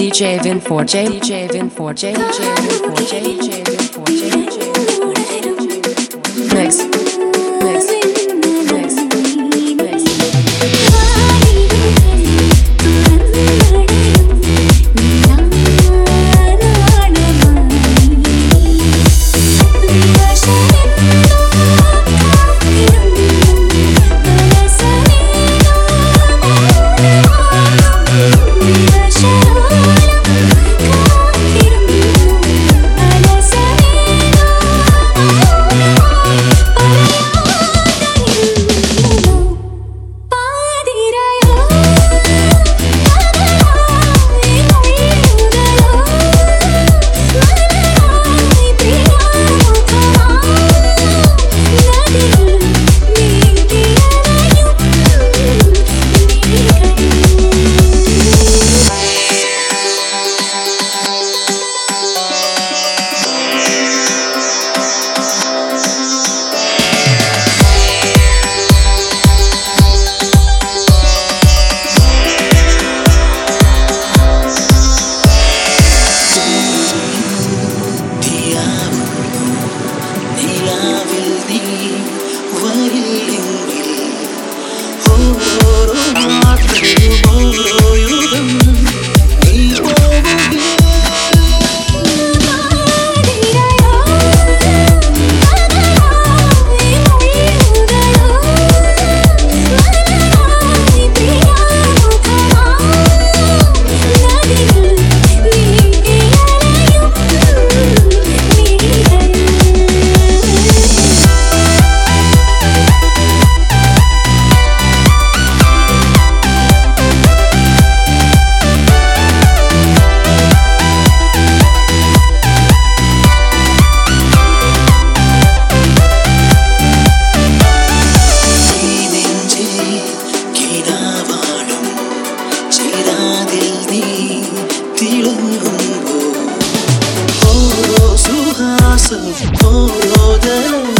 DJ Vin 4J, DJ Vin 4J, DJ Vin 4J, DJ Vin 4J, مصرف خود رو ده